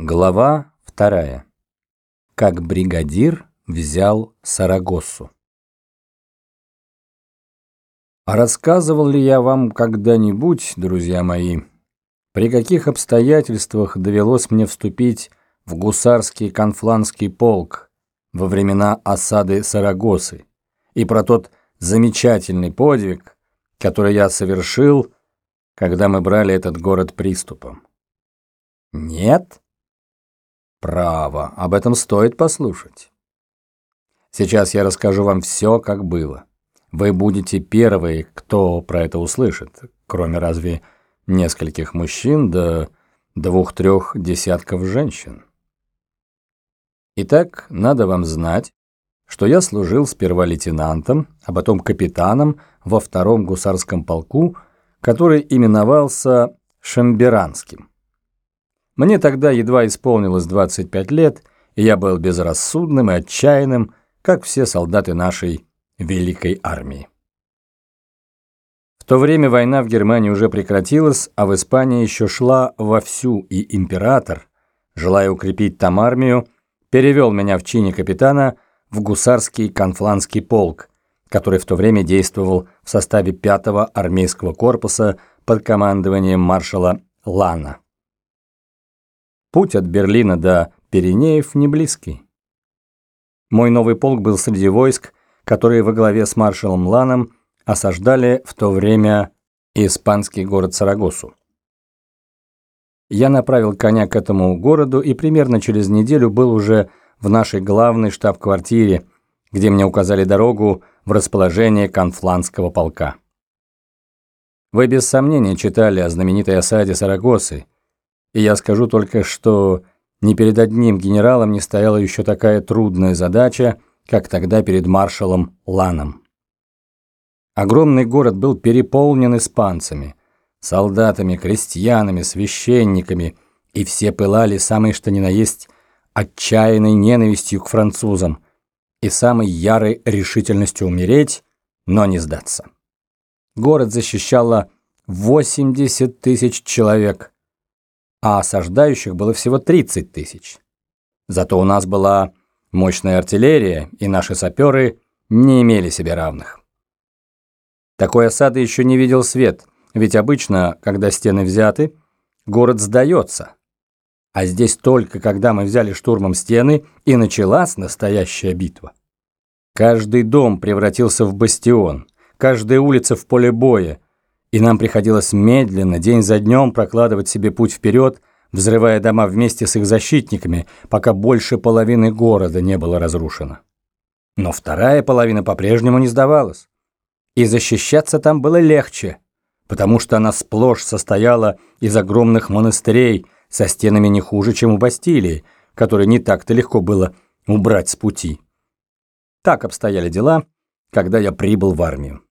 Глава вторая. Как бригадир взял Сарагоссу. А рассказывал ли я вам когда-нибудь, друзья мои, при каких обстоятельствах довелось мне вступить в гусарский конфланский полк во времена осады Сарагосы и про тот замечательный подвиг, который я совершил, когда мы брали этот город приступом? Нет? Право, об этом стоит послушать. Сейчас я расскажу вам все, как было. Вы будете первые, кто про это услышит, кроме разве нескольких мужчин да двух-трех десятков женщин. Итак, надо вам знать, что я служил сперва лейтенантом, а потом капитаном во втором гусарском полку, который именовался Шамберанским. Мне тогда едва исполнилось 25 лет, и я был безрассудным и отчаянным, как все солдаты нашей великой армии. В то время война в Германии уже прекратилась, а в Испании еще шла вовсю, и император, желая укрепить там армию, перевел меня в чине капитана в гусарский конфланский полк, который в то время действовал в составе 5-го армейского корпуса под командованием маршала Лана. Путь от Берлина до Пиренеев не близкий. Мой новый полк был среди войск, которые во главе с маршалом Ланом осаждали в то время испанский город Сарагосу. Я направил коня к этому городу и примерно через неделю был уже в нашей главной штаб-квартире, где мне указали дорогу в расположение конфланского полка. Вы без сомнения читали о знаменитой осаде Сарагосы, и я скажу только, что ни перед одним генералом не стояла еще такая трудная задача, как тогда перед маршалом Ланом. Огромный город был переполнен испанцами, солдатами, крестьянами, священниками, и все пылали самой что ни на есть отчаянной ненавистью к французам и самой ярой решительностью умереть, но не сдаться. Город защищало 80 тысяч человек – а осаждающих было всего 30 тысяч. Зато у нас была мощная артиллерия, и наши саперы не имели себе равных. Такой осады еще не видел свет, ведь обычно, когда стены взяты, город сдается. А здесь только когда мы взяли штурмом стены, и началась настоящая битва. Каждый дом превратился в бастион, каждая улица в поле боя, и нам приходилось медленно, день за днем прокладывать себе путь вперед, взрывая дома вместе с их защитниками, пока больше половины города не было разрушено. Но вторая половина по-прежнему не сдавалась. И защищаться там было легче, потому что она сплошь состояла из огромных монастырей со стенами не хуже, чем у Бастилии, которые не так-то легко было убрать с пути. Так обстояли дела, когда я прибыл в армию.